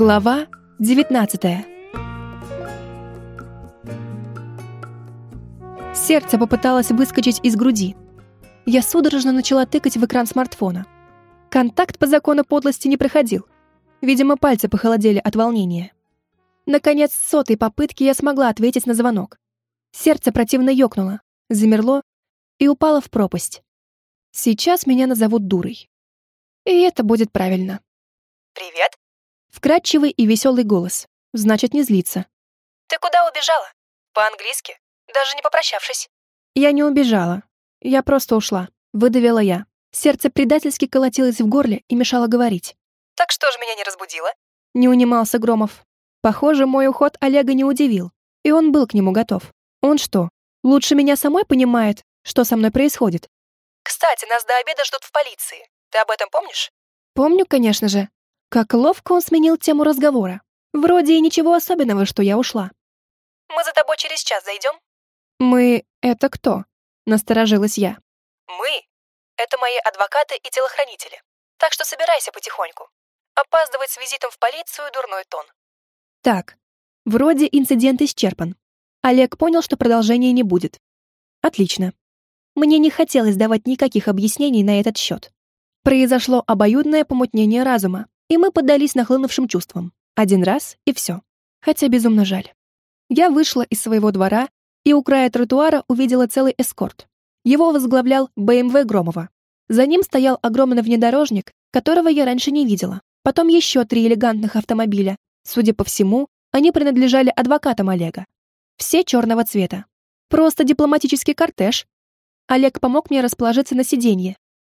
Глава 19 Сердце попыталось выскочить из груди. Я судорожно начала тыкать в экран смартфона. Контакт по закону подлости не проходил. Видимо, пальцы похолодели от волнения. Наконец, с сотой попытки я смогла ответить на звонок. Сердце противно ёкнуло, замерло и упало в пропасть. Сейчас меня назовут дурой. И это будет правильно. «Привет!» Вкрадчивый и веселый голос. Значит, не злится. «Ты куда убежала? По-английски? Даже не попрощавшись?» Я не убежала. Я просто ушла. Выдавила я. Сердце предательски колотилось в горле и мешало говорить. «Так что же меня не разбудило?» Не унимался Громов. Похоже, мой уход Олега не удивил, и он был к нему готов. Он что, лучше меня самой понимает, что со мной происходит? «Кстати, нас до обеда ждут в полиции. Ты об этом помнишь?» Помню, конечно же. Как ловко он сменил тему разговора. Вроде и ничего особенного, что я ушла. «Мы за тобой через час зайдем?» «Мы — это кто?» — насторожилась я. «Мы — это мои адвокаты и телохранители. Так что собирайся потихоньку. Опаздывать с визитом в полицию — дурной тон». Так, вроде инцидент исчерпан. Олег понял, что продолжения не будет. Отлично. Мне не хотелось давать никаких объяснений на этот счет. Произошло обоюдное помутнение разума, и мы поддались нахлынувшим чувствам. Один раз и все. Хотя безумно жаль. Я вышла из своего двора и у края тротуара увидела целый эскорт. Его возглавлял БМВ Громова. За ним стоял огромный внедорожник, которого я раньше не видела. Потом еще три элегантных автомобиля. Судя по всему, они принадлежали адвокатам Олега. Все черного цвета. Просто дипломатический кортеж. Олег помог мне расположиться на сиденье,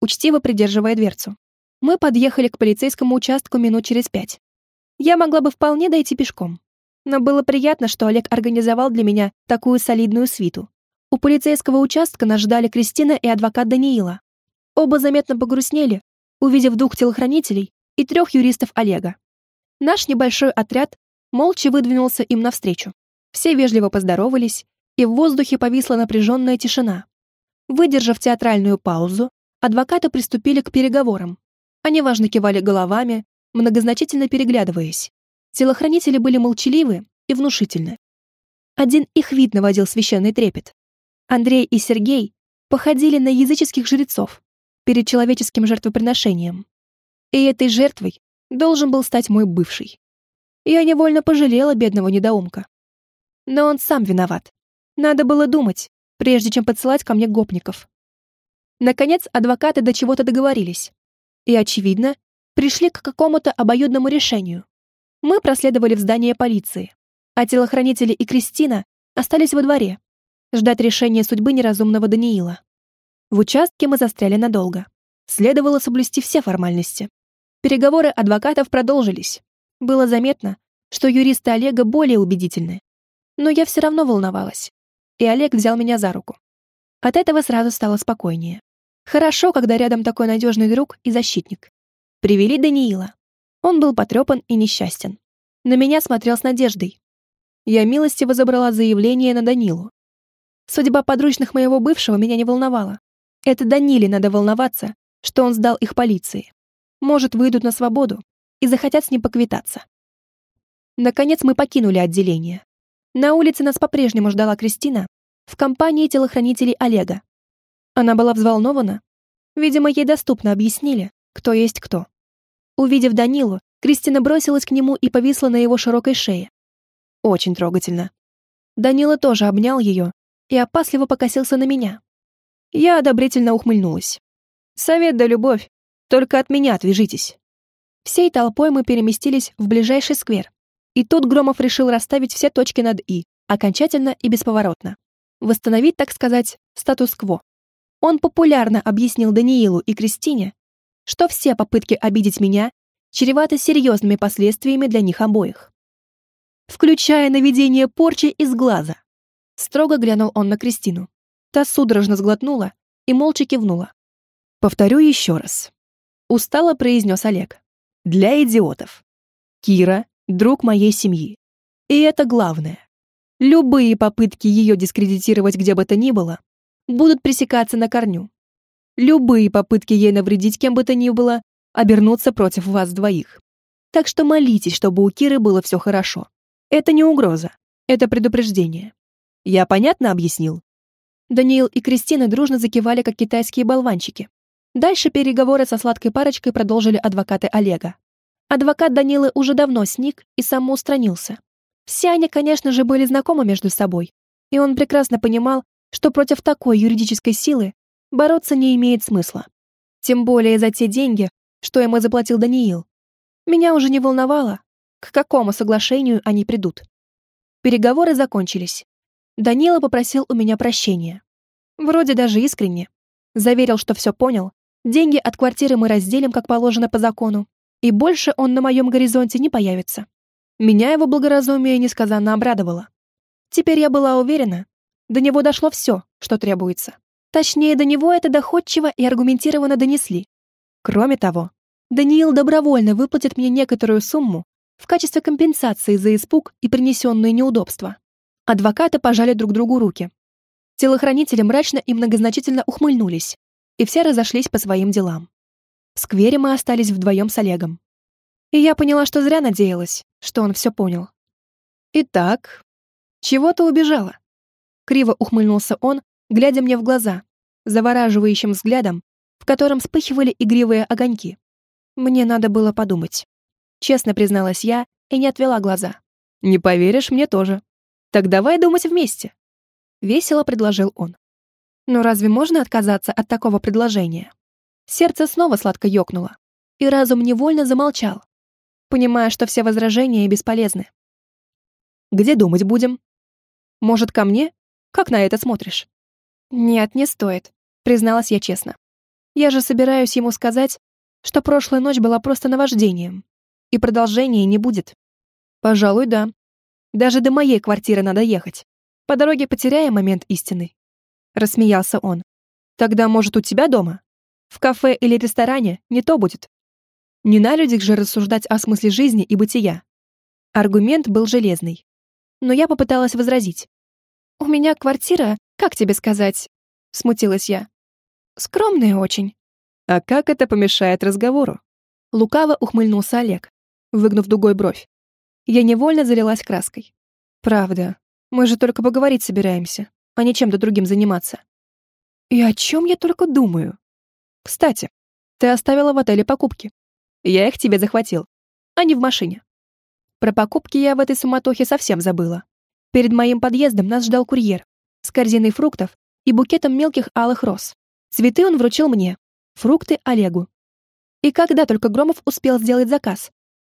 учтиво придерживая дверцу. Мы подъехали к полицейскому участку минут через пять. Я могла бы вполне дойти пешком. Но было приятно, что Олег организовал для меня такую солидную свиту. У полицейского участка нас ждали Кристина и адвокат Даниила. Оба заметно погрустнели, увидев двух телохранителей и трех юристов Олега. Наш небольшой отряд молча выдвинулся им навстречу. Все вежливо поздоровались, и в воздухе повисла напряженная тишина. Выдержав театральную паузу, адвокаты приступили к переговорам. Они важно кивали головами, многозначительно переглядываясь. Телохранители были молчаливы и внушительны. Один их вид наводил священный трепет. Андрей и Сергей походили на языческих жрецов перед человеческим жертвоприношением. И этой жертвой должен был стать мой бывший. Я невольно пожалела бедного недоумка. Но он сам виноват. Надо было думать, прежде чем подсылать ко мне гопников. Наконец, адвокаты до чего-то договорились. И, очевидно, пришли к какому-то обоюдному решению. Мы проследовали в здание полиции, а телохранители и Кристина остались во дворе, ждать решения судьбы неразумного Даниила. В участке мы застряли надолго. Следовало соблюсти все формальности. Переговоры адвокатов продолжились. Было заметно, что юристы Олега более убедительны. Но я все равно волновалась. И Олег взял меня за руку. От этого сразу стало спокойнее. Хорошо, когда рядом такой надежный друг и защитник. Привели Даниила. Он был потрепан и несчастен. На меня смотрел с надеждой. Я милостиво забрала заявление на Данилу. Судьба подручных моего бывшего меня не волновала. Это Даниле надо волноваться, что он сдал их полиции. Может, выйдут на свободу и захотят с ним поквитаться. Наконец мы покинули отделение. На улице нас по-прежнему ждала Кристина в компании телохранителей Олега. Она была взволнована. Видимо, ей доступно объяснили, кто есть кто. Увидев Данилу, Кристина бросилась к нему и повисла на его широкой шее. Очень трогательно. Данила тоже обнял ее и опасливо покосился на меня. Я одобрительно ухмыльнулась. «Совет да любовь. Только от меня отвяжитесь». Всей толпой мы переместились в ближайший сквер, и тут Громов решил расставить все точки над «и», окончательно и бесповоротно. Восстановить, так сказать, статус-кво. Он популярно объяснил Даниилу и Кристине, что все попытки обидеть меня чреваты серьезными последствиями для них обоих. Включая наведение порчи из глаза. Строго глянул он на Кристину. Та судорожно сглотнула и молча кивнула. «Повторю еще раз», — устало произнес Олег. «Для идиотов. Кира друг моей семьи. И это главное. Любые попытки ее дискредитировать где бы то ни было будут пресекаться на корню. Любые попытки ей навредить кем бы то ни было обернутся против вас двоих. Так что молитесь, чтобы у Киры было все хорошо. Это не угроза, это предупреждение. Я понятно объяснил?» Даниил и Кристина дружно закивали, как китайские болванчики. Дальше переговоры со сладкой парочкой продолжили адвокаты Олега. Адвокат Данилы уже давно сник и самоустранился. Все они, конечно же, были знакомы между собой, и он прекрасно понимал, что против такой юридической силы бороться не имеет смысла. Тем более за те деньги, что ему заплатил Даниил. Меня уже не волновало, к какому соглашению они придут. Переговоры закончились. Данила попросил у меня прощения. Вроде даже искренне. Заверил, что все понял Деньги от квартиры мы разделим, как положено по закону, и больше он на моем горизонте не появится. Меня его благоразумие несказанно обрадовало. Теперь я была уверена, до него дошло все, что требуется. Точнее, до него это доходчиво и аргументированно донесли. Кроме того, Даниил добровольно выплатит мне некоторую сумму в качестве компенсации за испуг и принесенные неудобства. Адвокаты пожали друг другу руки. Телохранители мрачно и многозначительно ухмыльнулись, и все разошлись по своим делам. В сквере мы остались вдвоем с Олегом. И я поняла, что зря надеялась, что он все понял. «Итак, чего ты убежала?» Криво ухмыльнулся он, глядя мне в глаза, завораживающим взглядом, в котором вспыхивали игривые огоньки. Мне надо было подумать. Честно призналась я и не отвела глаза. «Не поверишь, мне тоже. Так давай думать вместе», — весело предложил он. Но разве можно отказаться от такого предложения? Сердце снова сладко ёкнуло, и разум невольно замолчал, понимая, что все возражения бесполезны. «Где думать будем? Может, ко мне? Как на это смотришь?» «Нет, не стоит», — призналась я честно. «Я же собираюсь ему сказать, что прошлая ночь была просто наваждением, и продолжения не будет». «Пожалуй, да. Даже до моей квартиры надо ехать. По дороге потеряем момент истины — рассмеялся он. «Тогда, может, у тебя дома? В кафе или ресторане не то будет. Не на людях же рассуждать о смысле жизни и бытия». Аргумент был железный. Но я попыталась возразить. «У меня квартира, как тебе сказать?» — смутилась я. «Скромная очень». «А как это помешает разговору?» Лукаво ухмыльнулся Олег, выгнув дугой бровь. Я невольно залилась краской. «Правда, мы же только поговорить собираемся а не чем-то другим заниматься. И о чем я только думаю? Кстати, ты оставила в отеле покупки. Я их тебе захватил. Они в машине. Про покупки я в этой суматохе совсем забыла. Перед моим подъездом нас ждал курьер с корзиной фруктов и букетом мелких алых роз. Цветы он вручил мне, фрукты Олегу. И когда только Громов успел сделать заказ?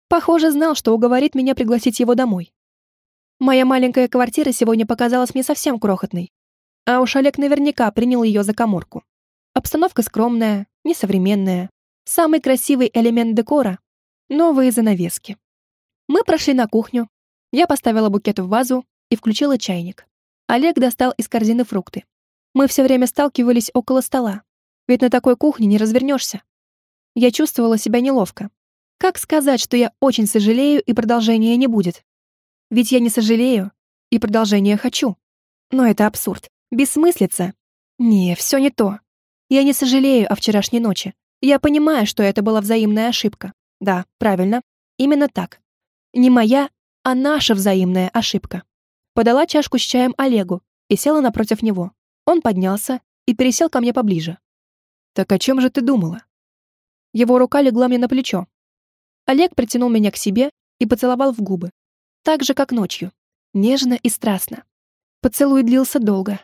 Похоже, знал, что уговорит меня пригласить его домой. Моя маленькая квартира сегодня показалась мне совсем крохотной. А уж Олег наверняка принял ее за коморку. Обстановка скромная, несовременная. Самый красивый элемент декора — новые занавески. Мы прошли на кухню. Я поставила букет в вазу и включила чайник. Олег достал из корзины фрукты. Мы все время сталкивались около стола, ведь на такой кухне не развернешься. Я чувствовала себя неловко. Как сказать, что я очень сожалею и продолжения не будет? Ведь я не сожалею и продолжение хочу. Но это абсурд. Бессмыслица. Не, все не то. Я не сожалею о вчерашней ночи. Я понимаю, что это была взаимная ошибка. Да, правильно. Именно так. Не моя, а наша взаимная ошибка. Подала чашку с чаем Олегу и села напротив него. Он поднялся и пересел ко мне поближе. «Так о чем же ты думала?» Его рука легла мне на плечо. Олег притянул меня к себе и поцеловал в губы, так же, как ночью. Нежно и страстно. Поцелуй длился долго.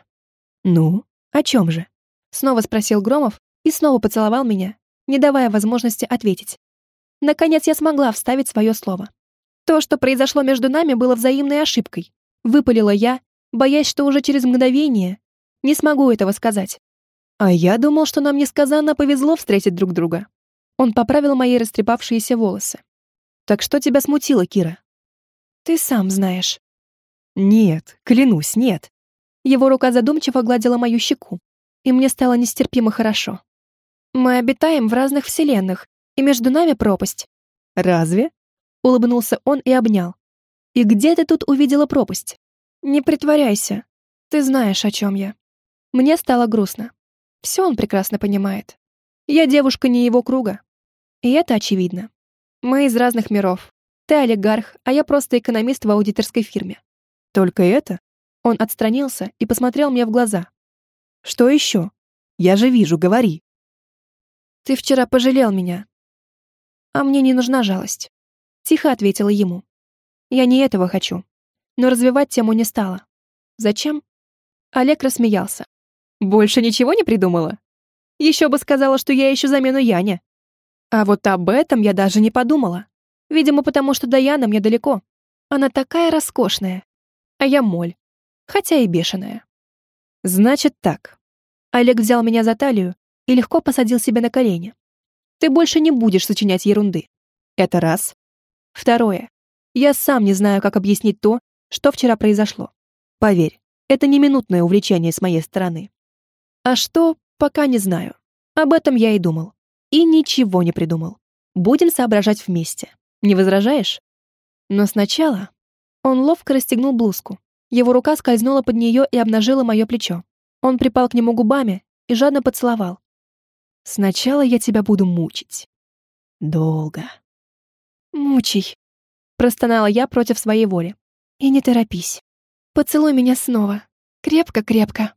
«Ну, о чем же?» Снова спросил Громов и снова поцеловал меня, не давая возможности ответить. Наконец я смогла вставить свое слово. То, что произошло между нами, было взаимной ошибкой. Выпалила я, боясь, что уже через мгновение не смогу этого сказать. А я думал, что нам несказанно повезло встретить друг друга. Он поправил мои растрепавшиеся волосы. «Так что тебя смутило, Кира?» Ты сам знаешь. Нет, клянусь, нет. Его рука задумчиво гладила мою щеку, и мне стало нестерпимо хорошо. Мы обитаем в разных вселенных, и между нами пропасть. Разве? Улыбнулся он и обнял. И где ты тут увидела пропасть? Не притворяйся. Ты знаешь, о чем я. Мне стало грустно. Все он прекрасно понимает. Я девушка не его круга. И это очевидно. Мы из разных миров. Ты олигарх, а я просто экономист в аудиторской фирме. Только это? Он отстранился и посмотрел мне в глаза. Что еще? Я же вижу, говори. Ты вчера пожалел меня. А мне не нужна жалость. Тихо ответила ему. Я не этого хочу. Но развивать тему не стала. Зачем? Олег рассмеялся. Больше ничего не придумала? Еще бы сказала, что я ищу замену Яне. А вот об этом я даже не подумала. Видимо, потому что до Яны мне далеко. Она такая роскошная. А я моль. Хотя и бешеная. Значит так. Олег взял меня за талию и легко посадил себя на колени. Ты больше не будешь сочинять ерунды. Это раз. Второе. Я сам не знаю, как объяснить то, что вчера произошло. Поверь, это не минутное увлечение с моей стороны. А что, пока не знаю. Об этом я и думал. И ничего не придумал. Будем соображать вместе. Не возражаешь? Но сначала он ловко расстегнул блузку. Его рука скользнула под нее и обнажила мое плечо. Он припал к нему губами и жадно поцеловал. «Сначала я тебя буду мучить. Долго». «Мучай», — простонала я против своей воли. «И не торопись. Поцелуй меня снова. Крепко-крепко».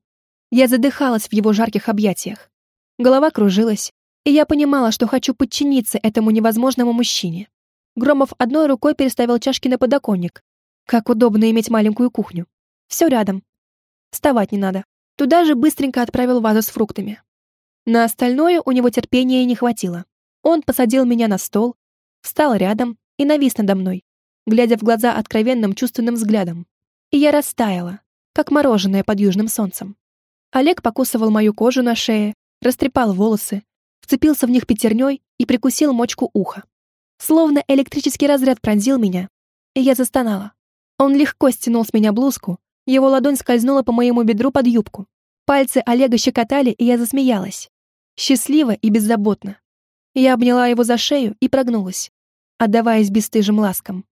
Я задыхалась в его жарких объятиях. Голова кружилась, и я понимала, что хочу подчиниться этому невозможному мужчине. Громов одной рукой переставил чашки на подоконник. Как удобно иметь маленькую кухню. Все рядом. Вставать не надо. Туда же быстренько отправил вазу с фруктами. На остальное у него терпения не хватило. Он посадил меня на стол, встал рядом и навис надо мной, глядя в глаза откровенным чувственным взглядом. И я растаяла, как мороженое под южным солнцем. Олег покусывал мою кожу на шее, растрепал волосы, вцепился в них пятерней и прикусил мочку уха. Словно электрический разряд пронзил меня, и я застонала. Он легко стянул с меня блузку, его ладонь скользнула по моему бедру под юбку. Пальцы Олега щекотали, и я засмеялась. Счастливо и беззаботно. Я обняла его за шею и прогнулась, отдаваясь бесстыжим ласкам.